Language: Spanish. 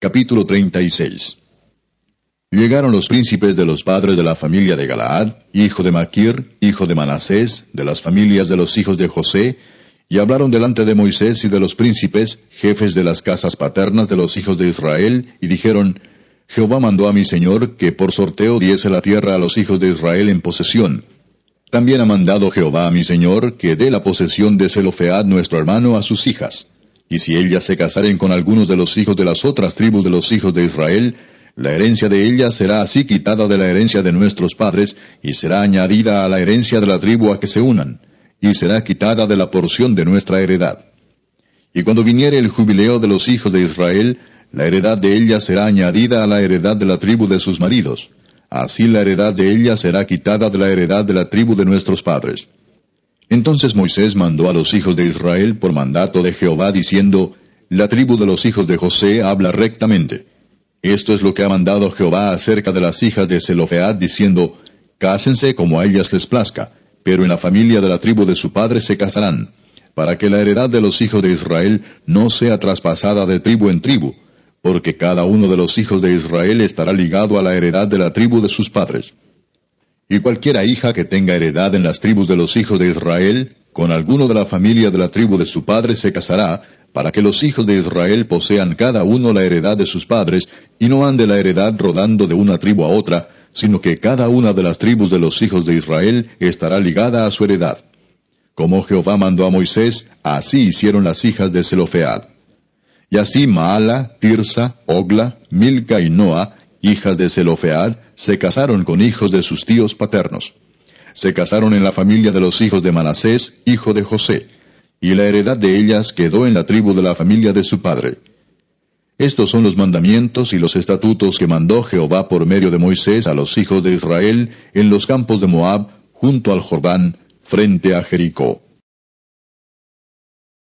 Capítulo 36 Llegaron los príncipes de los padres de la familia de Galaad, hijo de Maquir, hijo de Manasés, de las familias de los hijos de José, y hablaron delante de Moisés y de los príncipes, jefes de las casas paternas de los hijos de Israel, y dijeron, Jehová mandó a mi señor que por sorteo diese la tierra a los hijos de Israel en posesión. También ha mandado Jehová a mi señor que dé la posesión de Zelofead nuestro hermano a sus hijas. Y si ellas se casaren con algunos de los hijos de las otras tribus de los hijos de Israel, la herencia de ellas será así quitada de la herencia de nuestros padres, y será añadida a la herencia de la tribu a que se unan, y será quitada de la porción de nuestra heredad. Y cuando viniere el jubileo de los hijos de Israel, la heredad de ellas será añadida a la heredad de la tribu de sus maridos. Así la heredad de ellas será quitada de la heredad de la tribu de nuestros padres. Entonces Moisés mandó a los hijos de Israel por mandato de Jehová diciendo, La tribu de los hijos de José habla rectamente. Esto es lo que ha mandado Jehová acerca de las hijas de Zelofead diciendo, Cásense como a ellas les plazca, pero en la familia de la tribu de su padre se casarán, para que la heredad de los hijos de Israel no sea traspasada de tribu en tribu, porque cada uno de los hijos de Israel estará ligado a la heredad de la tribu de sus padres. Y cualquiera hija que tenga heredad en las tribus de los hijos de Israel, con alguno de la familia de la tribu de su padre se casará, para que los hijos de Israel posean cada uno la heredad de sus padres, y no ande la heredad rodando de una tribu a otra, sino que cada una de las tribus de los hijos de Israel estará ligada a su heredad. Como Jehová mandó a Moisés, así hicieron las hijas de Zelofead. Y así Maala, Tirsa, Ogla, Milca y Noa, hijas de Zelofead, se casaron con hijos de sus tíos paternos. Se casaron en la familia de los hijos de Manasés, hijo de José, y la heredad de ellas quedó en la tribu de la familia de su padre. Estos son los mandamientos y los estatutos que mandó Jehová por medio de Moisés a los hijos de Israel en los campos de Moab, junto al Jordán, frente a Jericó.